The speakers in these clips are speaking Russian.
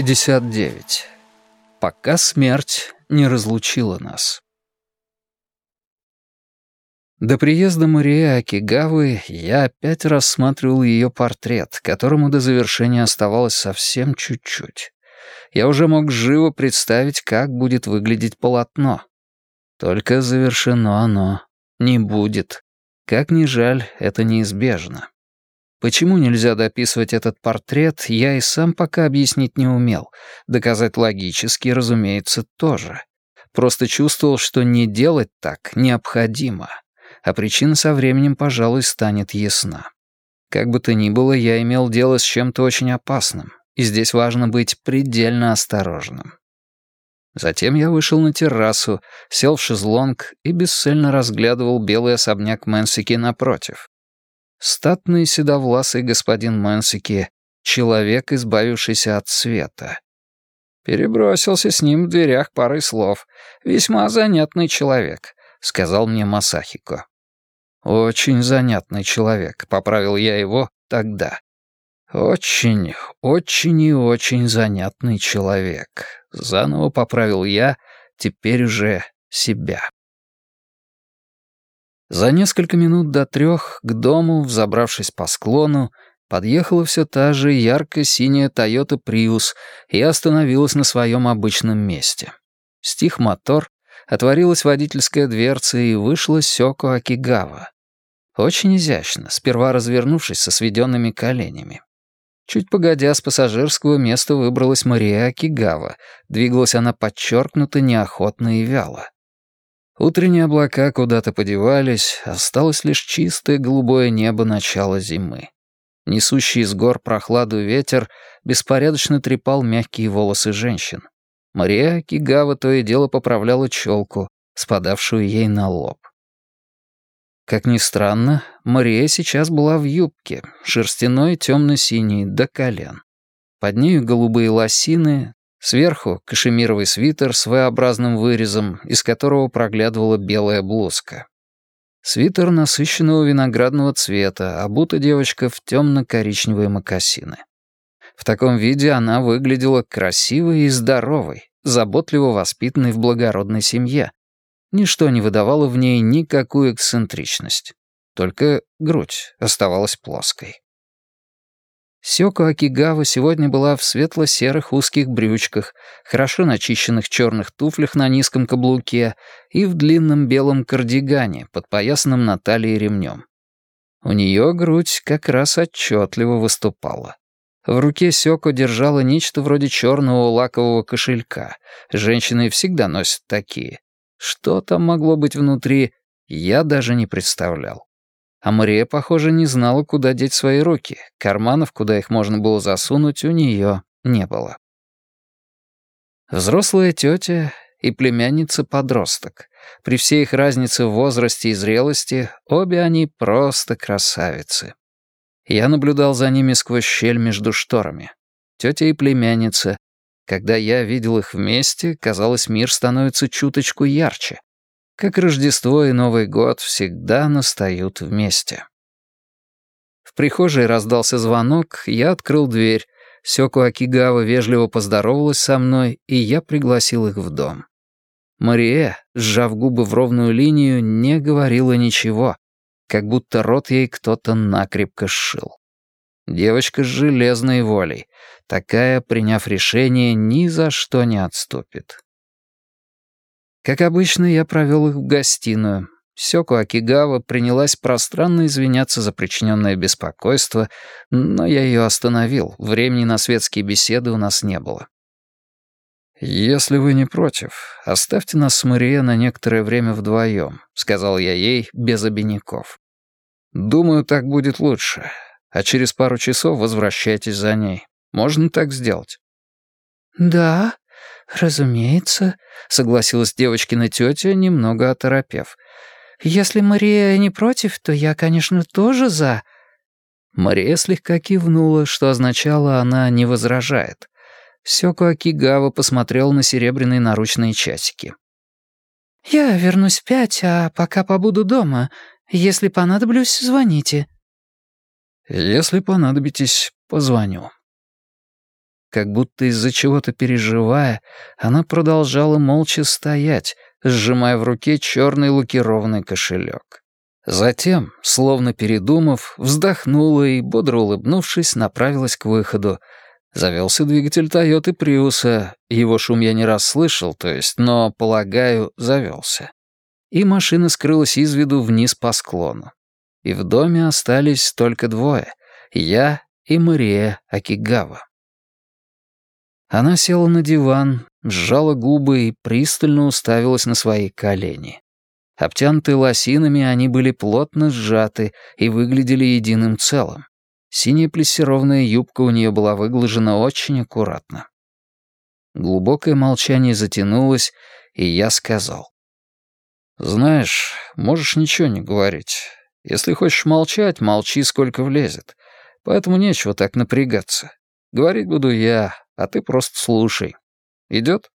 59. Пока смерть не разлучила нас. До приезда Марии Акигавы я опять рассматривал ее портрет, которому до завершения оставалось совсем чуть-чуть. Я уже мог живо представить, как будет выглядеть полотно. Только завершено оно не будет. Как ни жаль, это неизбежно. Почему нельзя дописывать этот портрет, я и сам пока объяснить не умел. Доказать логически, разумеется, тоже. Просто чувствовал, что не делать так необходимо. А причина со временем, пожалуй, станет ясна. Как бы то ни было, я имел дело с чем-то очень опасным, и здесь важно быть предельно осторожным. Затем я вышел на террасу, сел в шезлонг и бесцельно разглядывал белый особняк Мэнсики напротив. Статный седовласый господин Мэнсики, человек, избавившийся от света. Перебросился с ним в дверях парой слов. «Весьма занятный человек», — сказал мне Масахико. «Очень занятный человек», — поправил я его тогда. «Очень, очень и очень занятный человек», — заново поправил я, теперь уже себя. За несколько минут до трех к дому, взобравшись по склону, подъехала все та же ярко-синяя Toyota Prius и остановилась на своем обычном месте. Стих мотор, отворилась водительская дверца и вышла Сёко Акигава. Очень изящно, сперва развернувшись со сведенными коленями. Чуть погодя, с пассажирского места выбралась Мария Акигава. Двигалась она подчеркнуто, неохотно и вяло. Утренние облака куда-то подевались, осталось лишь чистое голубое небо начала зимы. Несущий из гор прохладу ветер беспорядочно трепал мягкие волосы женщин. Мария Кигава то и дело поправляла челку, спадавшую ей на лоб. Как ни странно, Мария сейчас была в юбке, шерстяной темно-синий, до колен. Под нею голубые лосины, Сверху — кашемировый свитер с V-образным вырезом, из которого проглядывала белая блузка. Свитер насыщенного виноградного цвета, обута девочка в темно-коричневые мокасины. В таком виде она выглядела красивой и здоровой, заботливо воспитанной в благородной семье. Ничто не выдавало в ней никакую эксцентричность. Только грудь оставалась плоской. Сёко Акигава сегодня была в светло-серых узких брючках, хорошо начищенных черных туфлях на низком каблуке и в длинном белом кардигане, подпоясанном на талии ремнем. У нее грудь как раз отчетливо выступала. В руке Сёко держала нечто вроде черного лакового кошелька. Женщины всегда носят такие. Что там могло быть внутри, я даже не представлял. А Мария, похоже, не знала, куда деть свои руки. Карманов, куда их можно было засунуть, у нее не было. Взрослая тетя и племянница-подросток. При всей их разнице в возрасте и зрелости, обе они просто красавицы. Я наблюдал за ними сквозь щель между шторами. Тетя и племянница. Когда я видел их вместе, казалось, мир становится чуточку ярче как Рождество и Новый год всегда настают вместе. В прихожей раздался звонок, я открыл дверь. Сёку Акигава вежливо поздоровалась со мной, и я пригласил их в дом. Мария, сжав губы в ровную линию, не говорила ничего, как будто рот ей кто-то накрепко сшил. Девочка с железной волей, такая, приняв решение, ни за что не отступит. Как обычно, я провел их в гостиную. Сёко Акигава принялась пространно извиняться за причиненное беспокойство, но я ее остановил, времени на светские беседы у нас не было. «Если вы не против, оставьте нас с Мария на некоторое время вдвоем», — сказал я ей без обиняков. «Думаю, так будет лучше, а через пару часов возвращайтесь за ней. Можно так сделать?» «Да», «Разумеется», — согласилась девочкина тетя, немного оторопев. «Если Мария не против, то я, конечно, тоже за». Мария слегка кивнула, что означало, она не возражает. Сёко Акигава посмотрел на серебряные наручные часики. «Я вернусь в пять, а пока побуду дома. Если понадоблюсь, звоните». «Если понадобитесь, позвоню». Как будто из-за чего-то переживая, она продолжала молча стоять, сжимая в руке черный лакированный кошелек. Затем, словно передумав, вздохнула и, бодро улыбнувшись, направилась к выходу. Завелся двигатель Тойоты Приуса. Его шум я не раз слышал, то есть, но, полагаю, завелся. И машина скрылась из виду вниз по склону. И в доме остались только двое — я и Мария Акигава. Она села на диван, сжала губы и пристально уставилась на свои колени. Обтянутые лосинами, они были плотно сжаты и выглядели единым целым. Синяя плессированная юбка у нее была выглажена очень аккуратно. Глубокое молчание затянулось, и я сказал. «Знаешь, можешь ничего не говорить. Если хочешь молчать, молчи, сколько влезет. Поэтому нечего так напрягаться. Говорить буду я, а ты просто слушай. Идет?»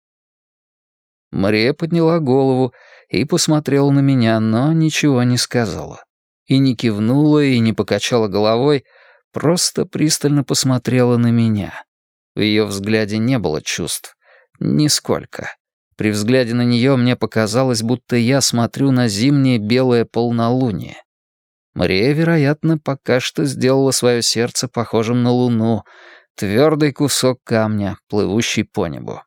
Мария подняла голову и посмотрела на меня, но ничего не сказала. И не кивнула, и не покачала головой, просто пристально посмотрела на меня. В ее взгляде не было чувств. Нисколько. При взгляде на нее мне показалось, будто я смотрю на зимнее белое полнолуние. Мария, вероятно, пока что сделала свое сердце похожим на луну, твердый кусок камня, плывущий по небу.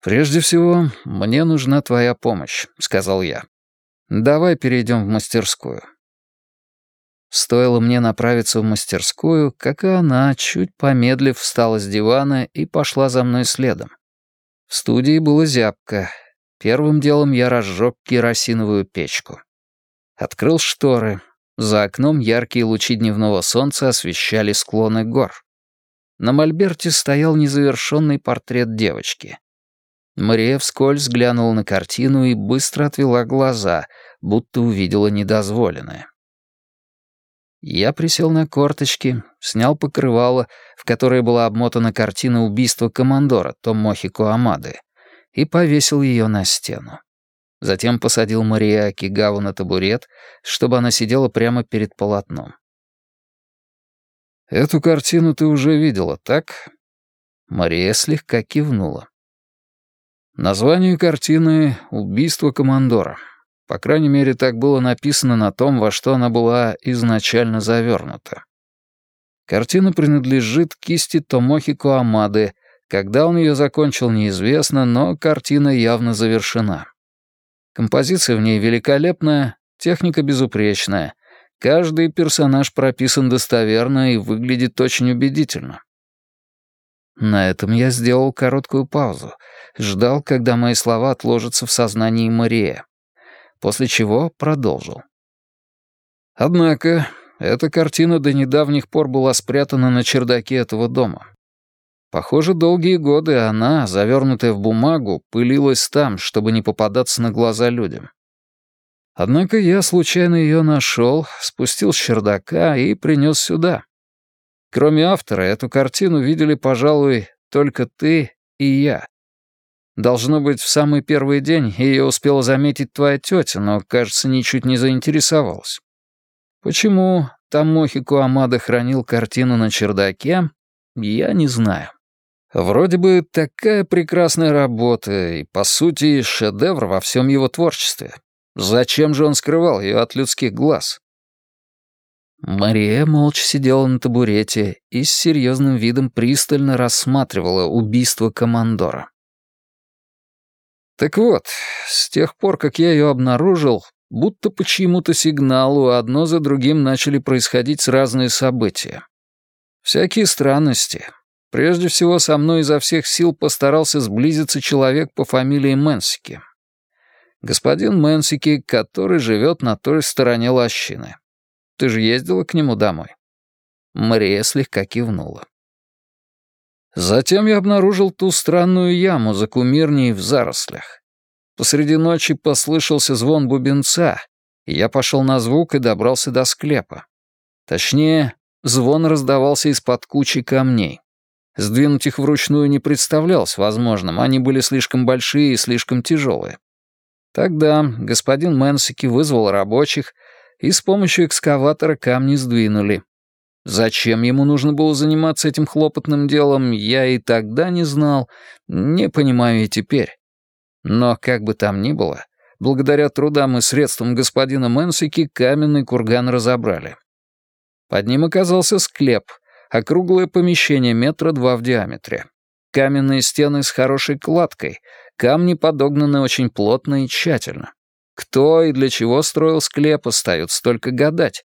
«Прежде всего, мне нужна твоя помощь», — сказал я. «Давай перейдем в мастерскую». Стоило мне направиться в мастерскую, как и она, чуть помедлив, встала с дивана и пошла за мной следом. В студии было зябко. Первым делом я разжег керосиновую печку. Открыл шторы. За окном яркие лучи дневного солнца освещали склоны гор. На мольберте стоял незавершенный портрет девочки. Мария вскользь глянула на картину и быстро отвела глаза, будто увидела недозволенное. Я присел на корточки, снял покрывало, в которое была обмотана картина убийства командора Томохико Амады, и повесил ее на стену. Затем посадил Мария Акигаву на табурет, чтобы она сидела прямо перед полотном. «Эту картину ты уже видела, так?» Мария слегка кивнула. Название картины «Убийство командора». По крайней мере, так было написано на том, во что она была изначально завернута. Картина принадлежит кисти Томохико Амады. Когда он ее закончил, неизвестно, но картина явно завершена. Композиция в ней великолепная, техника безупречная. Каждый персонаж прописан достоверно и выглядит очень убедительно. На этом я сделал короткую паузу, ждал, когда мои слова отложатся в сознании Мария, после чего продолжил. Однако, эта картина до недавних пор была спрятана на чердаке этого дома. Похоже, долгие годы она, завернутая в бумагу, пылилась там, чтобы не попадаться на глаза людям. Однако я случайно ее нашел, спустил с чердака и принес сюда. Кроме автора, эту картину видели, пожалуй, только ты и я. Должно быть, в самый первый день ее успела заметить твоя тетя, но, кажется, ничуть не заинтересовалась. Почему Тамохи Куамада хранил картину на чердаке, я не знаю. Вроде бы такая прекрасная работа и, по сути, шедевр во всем его творчестве. Зачем же он скрывал ее от людских глаз? Мария молча сидела на табурете и с серьезным видом пристально рассматривала убийство командора. Так вот, с тех пор, как я ее обнаружил, будто по чьему-то сигналу одно за другим начали происходить разные события. Всякие странности. Прежде всего, со мной изо всех сил постарался сблизиться человек по фамилии Мэнсики. Господин Мэнсики, который живет на той стороне лощины. Ты же ездила к нему домой?» Мария слегка кивнула. Затем я обнаружил ту странную яму за кумирней в зарослях. Посреди ночи послышался звон бубенца, и я пошел на звук и добрался до склепа. Точнее, звон раздавался из-под кучи камней. Сдвинуть их вручную не представлялось возможным, они были слишком большие и слишком тяжелые. Тогда господин Мэнсики вызвал рабочих, и с помощью экскаватора камни сдвинули. Зачем ему нужно было заниматься этим хлопотным делом, я и тогда не знал, не понимаю и теперь. Но как бы там ни было, благодаря трудам и средствам господина Мэнсики каменный курган разобрали. Под ним оказался склеп, округлое помещение метра два в диаметре. Каменные стены с хорошей кладкой, камни подогнаны очень плотно и тщательно. Кто и для чего строил склеп, остается только гадать.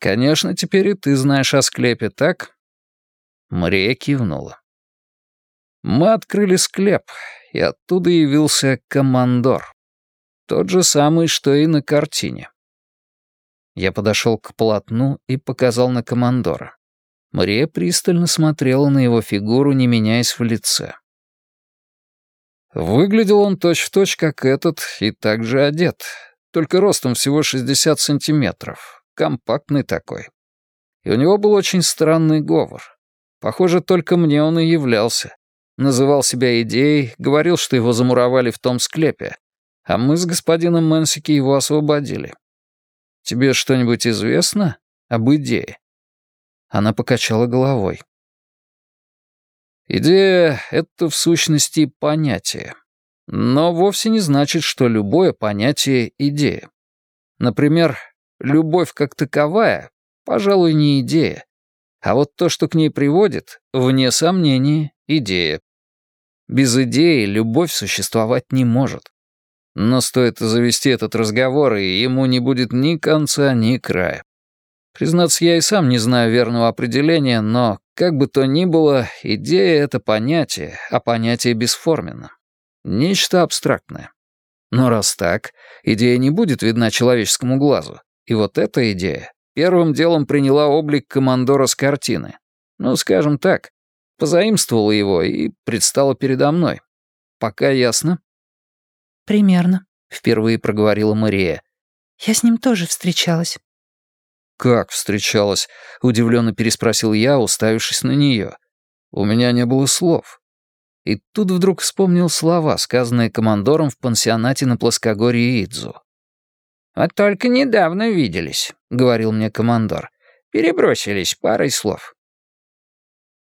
Конечно, теперь и ты знаешь о склепе, так? Мария кивнула. Мы открыли склеп, и оттуда явился командор. Тот же самый, что и на картине. Я подошел к полотну и показал на командора. Мария пристально смотрела на его фигуру, не меняясь в лице. Выглядел он точь-в-точь, точь, как этот, и также одет, только ростом всего 60 сантиметров, компактный такой. И у него был очень странный говор. Похоже, только мне он и являлся. Называл себя идеей, говорил, что его замуровали в том склепе, а мы с господином Мэнсики его освободили. Тебе что-нибудь известно об идее?» Она покачала головой. Идея — это в сущности понятие. Но вовсе не значит, что любое понятие — идея. Например, любовь как таковая, пожалуй, не идея. А вот то, что к ней приводит, вне сомнения, идея. Без идеи любовь существовать не может. Но стоит завести этот разговор, и ему не будет ни конца, ни края. Признаться, я и сам не знаю верного определения, но, как бы то ни было, идея — это понятие, а понятие бесформенно. Нечто абстрактное. Но раз так, идея не будет видна человеческому глазу. И вот эта идея первым делом приняла облик командора с картины. Ну, скажем так, позаимствовала его и предстала передо мной. Пока ясно? «Примерно», — впервые проговорила Мария. «Я с ним тоже встречалась». «Как встречалась?» — удивленно переспросил я, уставившись на нее. У меня не было слов. И тут вдруг вспомнил слова, сказанные командором в пансионате на плоскогорье Идзу. «Вот только недавно виделись», — говорил мне командор. «Перебросились парой слов».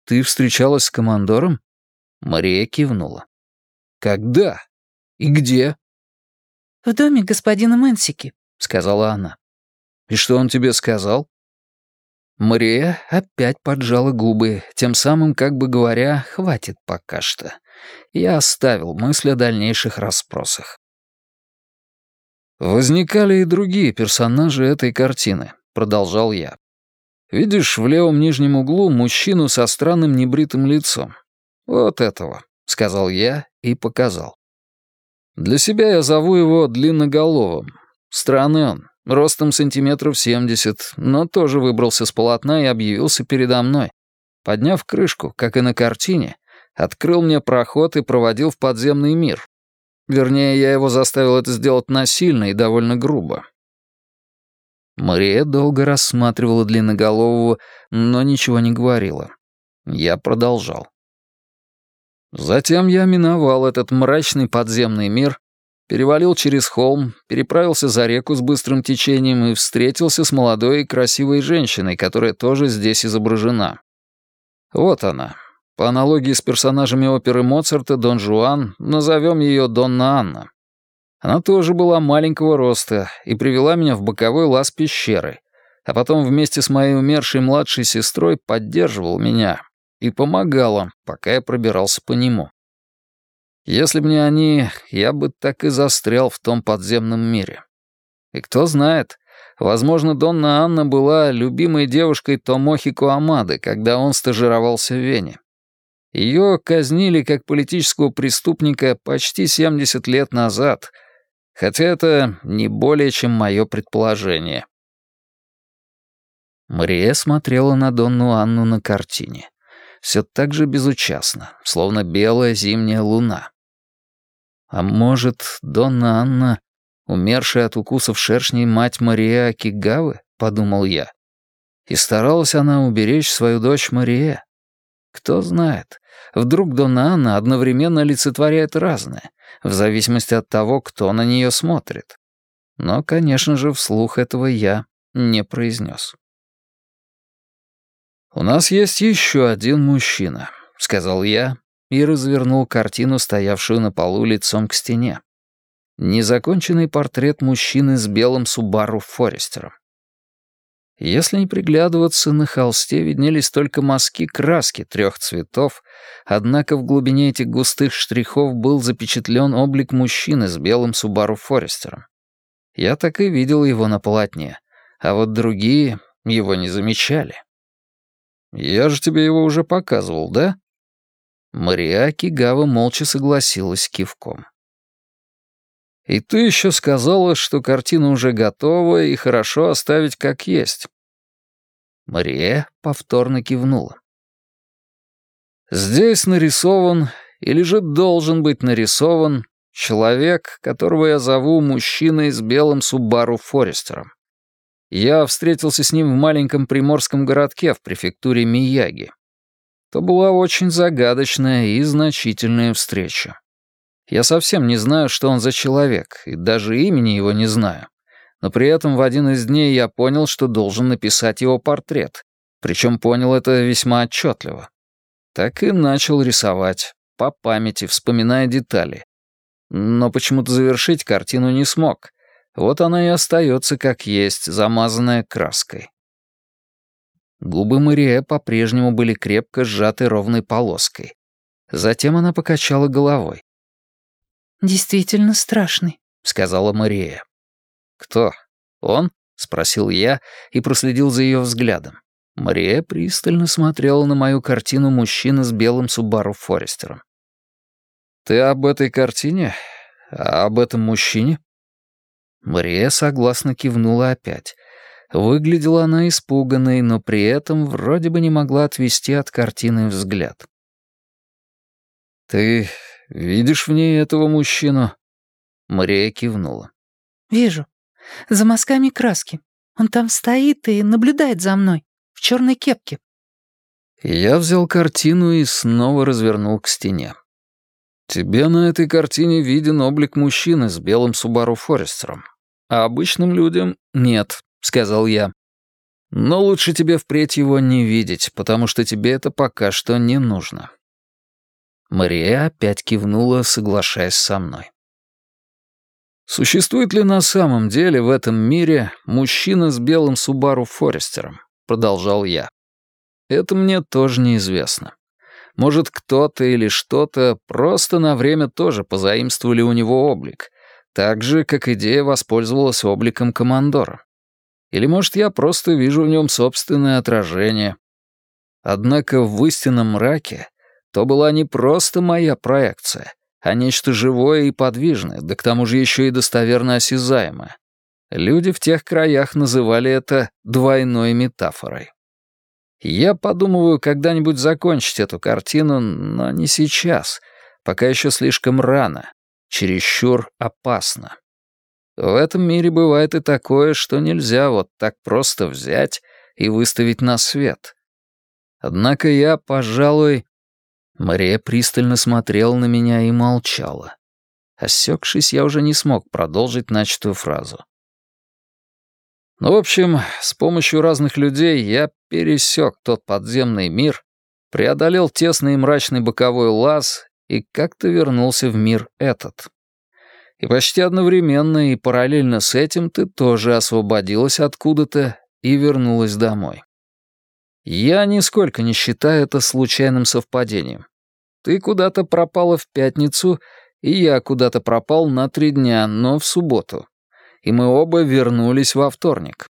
«Ты встречалась с командором?» Мария кивнула. «Когда?» «И где?» «В доме господина Мэнсики», — сказала она. «И что он тебе сказал?» Мария опять поджала губы, тем самым как бы говоря «хватит пока что». Я оставил мысль о дальнейших расспросах. «Возникали и другие персонажи этой картины», — продолжал я. «Видишь в левом нижнем углу мужчину со странным небритым лицом? Вот этого», — сказал я и показал. Для себя я зову его длинноголовым. Странный он, ростом сантиметров семьдесят, но тоже выбрался с полотна и объявился передо мной. Подняв крышку, как и на картине, открыл мне проход и проводил в подземный мир. Вернее, я его заставил это сделать насильно и довольно грубо. Мария долго рассматривала длинноголового, но ничего не говорила. Я продолжал. Затем я миновал этот мрачный подземный мир, перевалил через холм, переправился за реку с быстрым течением и встретился с молодой и красивой женщиной, которая тоже здесь изображена. Вот она. По аналогии с персонажами оперы Моцарта «Дон Жуан» назовем ее Донна Анна. Она тоже была маленького роста и привела меня в боковой лаз пещеры, а потом вместе с моей умершей младшей сестрой поддерживал меня, и помогала, пока я пробирался по нему. Если б не они, я бы так и застрял в том подземном мире. И кто знает, возможно, Донна Анна была любимой девушкой Томохи Куамады, когда он стажировался в Вене. Ее казнили как политического преступника почти 70 лет назад, хотя это не более чем мое предположение. Мария смотрела на Донну Анну на картине все так же безучастно, словно белая зимняя луна. А может, Донна Анна, умершая от укусов шершней мать Мария Акигавы, подумал я. И старалась она уберечь свою дочь Мария. Кто знает, вдруг Донна Анна одновременно олицетворяет разное, в зависимости от того, кто на нее смотрит. Но, конечно же, вслух этого я не произнес. «У нас есть еще один мужчина», — сказал я и развернул картину, стоявшую на полу лицом к стене. Незаконченный портрет мужчины с белым Субару Форестером. Если не приглядываться, на холсте виднелись только мазки краски трех цветов, однако в глубине этих густых штрихов был запечатлен облик мужчины с белым Субару Форестером. Я так и видел его на полотне, а вот другие его не замечали. «Я же тебе его уже показывал, да?» Мария Кигава молча согласилась кивком. И ты еще сказала, что картина уже готова и хорошо оставить как есть. Мария повторно кивнула. Здесь нарисован, или же должен быть нарисован, человек, которого я зову мужчиной с белым Субару Форестером. Я встретился с ним в маленьком приморском городке в префектуре Мияги. То была очень загадочная и значительная встреча. Я совсем не знаю, что он за человек, и даже имени его не знаю. Но при этом в один из дней я понял, что должен написать его портрет. Причем понял это весьма отчетливо. Так и начал рисовать, по памяти, вспоминая детали. Но почему-то завершить картину не смог. Вот она и остается как есть, замазанная краской. Губы Мария по-прежнему были крепко сжаты ровной полоской. Затем она покачала головой. «Действительно страшный», — сказала Мария. «Кто? Он?» — спросил я и проследил за ее взглядом. Мария пристально смотрела на мою картину мужчины с белым Субару Форестером. «Ты об этой картине? А об этом мужчине?» Мария согласно кивнула опять. Выглядела она испуганной, но при этом вроде бы не могла отвести от картины взгляд. «Ты Видишь в ней этого мужчину?» Мария кивнула. «Вижу. За мазками краски. Он там стоит и наблюдает за мной. В черной кепке». Я взял картину и снова развернул к стене. «Тебе на этой картине виден облик мужчины с белым Субару Форестером, а обычным людям нет», — сказал я. «Но лучше тебе впредь его не видеть, потому что тебе это пока что не нужно». Мария опять кивнула, соглашаясь со мной. «Существует ли на самом деле в этом мире мужчина с белым Субару Форестером?» — продолжал я. «Это мне тоже неизвестно. Может, кто-то или что-то просто на время тоже позаимствовали у него облик, так же, как идея воспользовалась обликом командора. Или, может, я просто вижу в нем собственное отражение. Однако в истинном мраке то была не просто моя проекция, а нечто живое и подвижное, да к тому же еще и достоверно осязаемое. Люди в тех краях называли это двойной метафорой. Я подумываю когда-нибудь закончить эту картину, но не сейчас, пока еще слишком рано, чересчур опасно. В этом мире бывает и такое, что нельзя вот так просто взять и выставить на свет. Однако я, пожалуй, Мария пристально смотрела на меня и молчала. Осекшись, я уже не смог продолжить начатую фразу. Ну, в общем, с помощью разных людей я пересек тот подземный мир, преодолел тесный и мрачный боковой лаз и как-то вернулся в мир этот. И почти одновременно и параллельно с этим ты тоже освободилась откуда-то и вернулась домой. Я нисколько не считаю это случайным совпадением. Ты куда-то пропала в пятницу, и я куда-то пропал на три дня, но в субботу. И мы оба вернулись во вторник.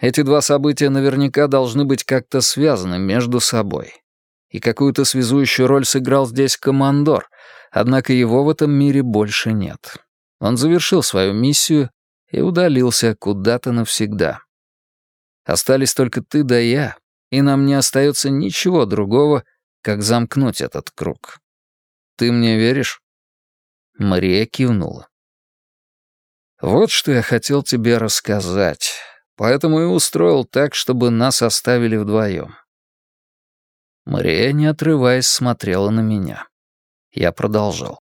Эти два события наверняка должны быть как-то связаны между собой. И какую-то связующую роль сыграл здесь командор, однако его в этом мире больше нет. Он завершил свою миссию и удалился куда-то навсегда. Остались только ты да я, и нам не остается ничего другого, как замкнуть этот круг. Ты мне веришь?» Мария кивнула. «Вот что я хотел тебе рассказать, поэтому и устроил так, чтобы нас оставили вдвоем». Мария, не отрываясь, смотрела на меня. Я продолжал.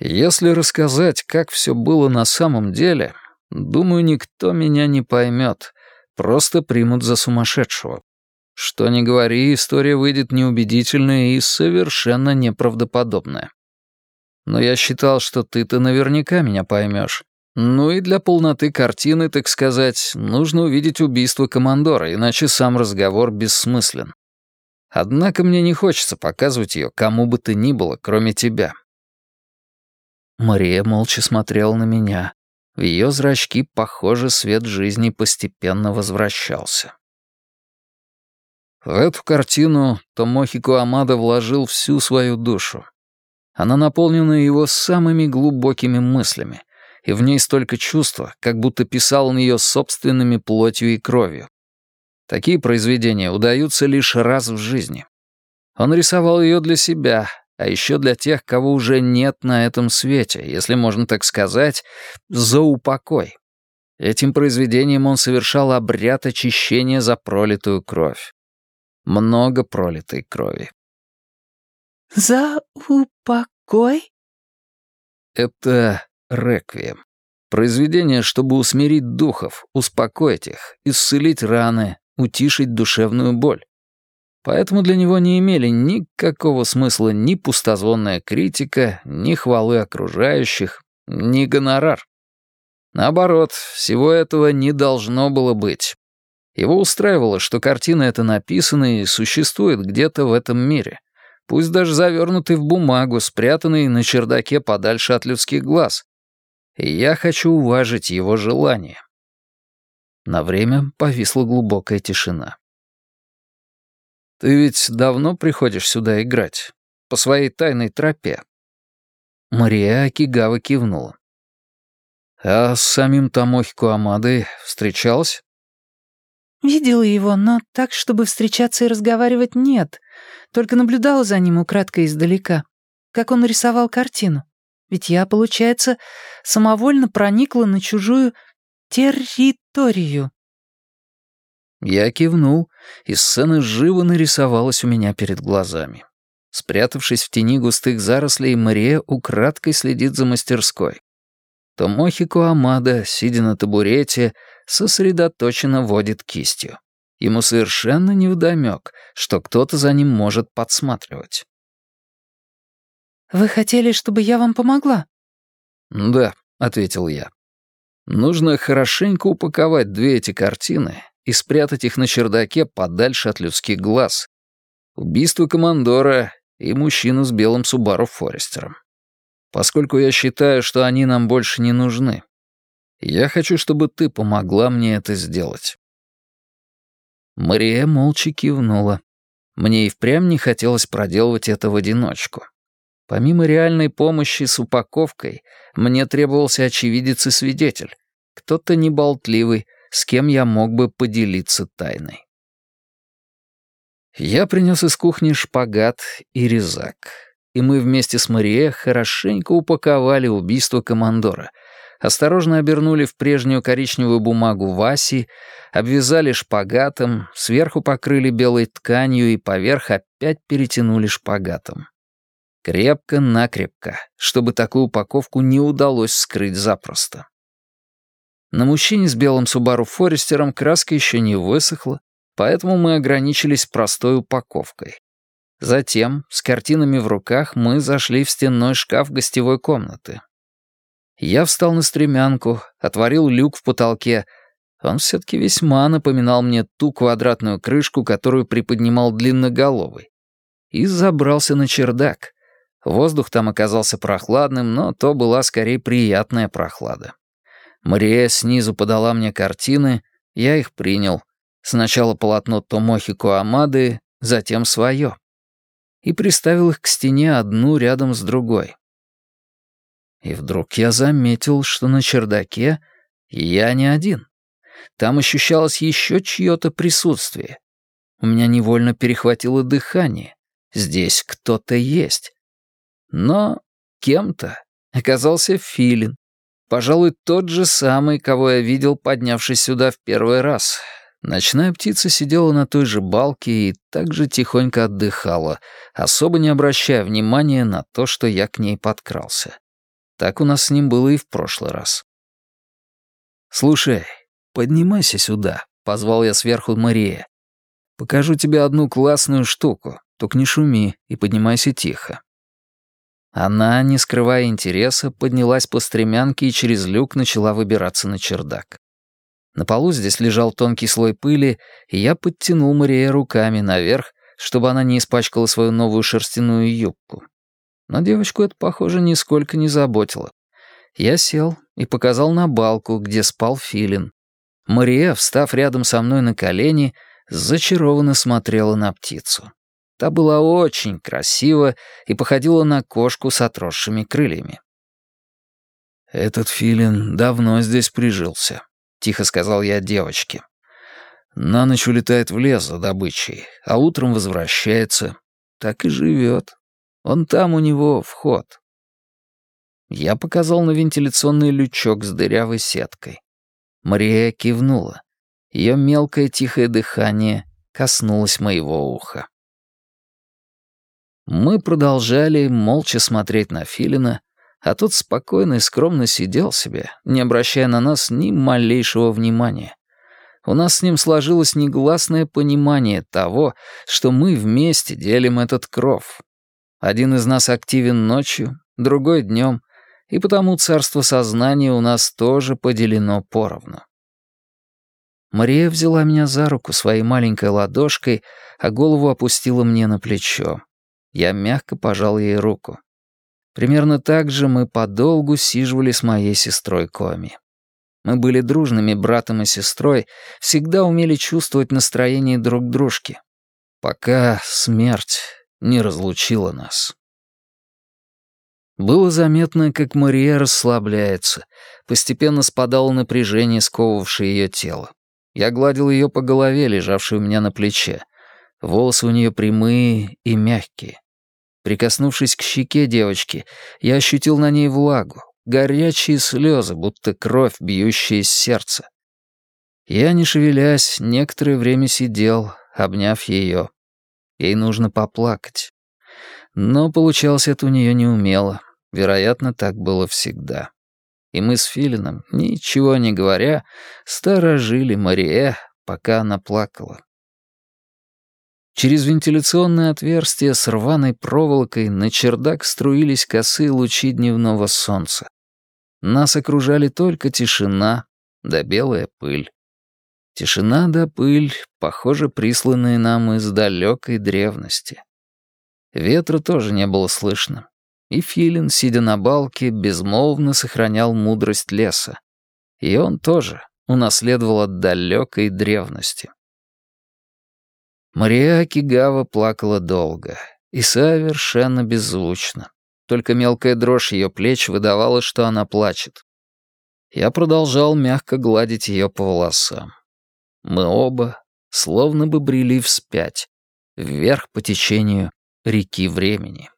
«Если рассказать, как все было на самом деле, думаю, никто меня не поймет, просто примут за сумасшедшего. Что ни говори, история выйдет неубедительная и совершенно неправдоподобная. Но я считал, что ты-то наверняка меня поймешь. Ну и для полноты картины, так сказать, нужно увидеть убийство командора, иначе сам разговор бессмыслен. Однако мне не хочется показывать ее кому бы то ни было, кроме тебя. Мария молча смотрела на меня. В ее зрачки, похоже, свет жизни постепенно возвращался. В эту картину Томохико Амада вложил всю свою душу. Она наполнена его самыми глубокими мыслями, и в ней столько чувства, как будто писал он ее собственными плотью и кровью. Такие произведения удаются лишь раз в жизни. Он рисовал ее для себя, а еще для тех, кого уже нет на этом свете, если можно так сказать, за упокой. Этим произведением он совершал обряд очищения за пролитую кровь. Много пролитой крови. «За упокой?» Это реквием. Произведение, чтобы усмирить духов, успокоить их, исцелить раны, утишить душевную боль. Поэтому для него не имели никакого смысла ни пустозвонная критика, ни хвалы окружающих, ни гонорар. Наоборот, всего этого не должно было быть. Его устраивало, что картина эта написана и существует где-то в этом мире, пусть даже завернутый в бумагу, спрятанный на чердаке подальше от людских глаз. И я хочу уважить его желание. На время повисла глубокая тишина. «Ты ведь давно приходишь сюда играть? По своей тайной тропе?» Мария Акигава кивнула. «А с самим Томохико Амадой встречалась?» «Видела его, но так, чтобы встречаться и разговаривать, нет. Только наблюдала за ним украдкой издалека, как он рисовал картину. Ведь я, получается, самовольно проникла на чужую территорию. Я кивнул, и сцена живо нарисовалась у меня перед глазами. Спрятавшись в тени густых зарослей, Мария украдкой следит за мастерской. Томохико Амада, сидя на табурете, сосредоточенно водит кистью. Ему совершенно невдомёк, что кто-то за ним может подсматривать. «Вы хотели, чтобы я вам помогла?» «Да», — ответил я. «Нужно хорошенько упаковать две эти картины и спрятать их на чердаке подальше от людских глаз. Убийство командора и мужчину с белым Субару Форестером. Поскольку я считаю, что они нам больше не нужны. Я хочу, чтобы ты помогла мне это сделать». Мария молча кивнула. Мне и впрямь не хотелось проделывать это в одиночку. Помимо реальной помощи с упаковкой, мне требовался очевидец и свидетель. Кто-то неболтливый, с кем я мог бы поделиться тайной. Я принес из кухни шпагат и резак, и мы вместе с Марие хорошенько упаковали убийство командора, осторожно обернули в прежнюю коричневую бумагу Васи, обвязали шпагатом, сверху покрыли белой тканью и поверх опять перетянули шпагатом. Крепко-накрепко, чтобы такую упаковку не удалось скрыть запросто. На мужчине с белым Субару Форестером краска еще не высохла, поэтому мы ограничились простой упаковкой. Затем, с картинами в руках, мы зашли в стенной шкаф гостевой комнаты. Я встал на стремянку, отворил люк в потолке. Он все-таки весьма напоминал мне ту квадратную крышку, которую приподнимал длинноголовый. И забрался на чердак. Воздух там оказался прохладным, но то была скорее приятная прохлада. Мария снизу подала мне картины, я их принял. Сначала полотно Томохико Амады, затем свое. И приставил их к стене одну рядом с другой. И вдруг я заметил, что на чердаке я не один. Там ощущалось еще чье-то присутствие. У меня невольно перехватило дыхание. Здесь кто-то есть. Но кем-то оказался Филин, Пожалуй, тот же самый, кого я видел, поднявшись сюда в первый раз. Ночная птица сидела на той же балке и также тихонько отдыхала, особо не обращая внимания на то, что я к ней подкрался. Так у нас с ним было и в прошлый раз. «Слушай, поднимайся сюда», — позвал я сверху Мария. Покажу тебе одну классную штуку, только не шуми и поднимайся тихо». Она, не скрывая интереса, поднялась по стремянке и через люк начала выбираться на чердак. На полу здесь лежал тонкий слой пыли, и я подтянул Мария руками наверх, чтобы она не испачкала свою новую шерстяную юбку. Но девочку это, похоже, нисколько не заботило. Я сел и показал на балку, где спал филин. Мария, встав рядом со мной на колени, зачарованно смотрела на птицу. Та была очень красива и походила на кошку с отросшими крыльями. «Этот филин давно здесь прижился», — тихо сказал я девочке. «На ночь улетает в лес за добычей, а утром возвращается. Так и живет. Он там у него вход». Я показал на вентиляционный лючок с дырявой сеткой. Мария кивнула. Ее мелкое тихое дыхание коснулось моего уха. Мы продолжали молча смотреть на Филина, а тот спокойно и скромно сидел себе, не обращая на нас ни малейшего внимания. У нас с ним сложилось негласное понимание того, что мы вместе делим этот кров. Один из нас активен ночью, другой — днем, и потому царство сознания у нас тоже поделено поровну. Мария взяла меня за руку своей маленькой ладошкой, а голову опустила мне на плечо. Я мягко пожал ей руку. Примерно так же мы подолгу сиживали с моей сестрой Коми. Мы были дружными братом и сестрой, всегда умели чувствовать настроение друг дружки. Пока смерть не разлучила нас. Было заметно, как Мария расслабляется, постепенно спадало напряжение, сковывавшее ее тело. Я гладил ее по голове, лежавшей у меня на плече. Волосы у нее прямые и мягкие. Прикоснувшись к щеке девочки, я ощутил на ней влагу, горячие слезы, будто кровь, бьющая из сердца. Я, не шевелясь, некоторое время сидел, обняв ее. Ей нужно поплакать. Но получалось это у нее неумело. Вероятно, так было всегда. И мы с Филином, ничего не говоря, сторожили Мария, пока она плакала. Через вентиляционное отверстие с рваной проволокой на чердак струились косые лучи дневного солнца. Нас окружали только тишина да белая пыль. Тишина да пыль, похоже, присланные нам из далекой древности. Ветра тоже не было слышно. И Филин, сидя на балке, безмолвно сохранял мудрость леса. И он тоже унаследовал от далекой древности. Мария Акигава плакала долго и совершенно беззвучно. Только мелкая дрожь ее плеч выдавала, что она плачет. Я продолжал мягко гладить ее по волосам. Мы оба словно бы брели вспять, вверх по течению реки времени.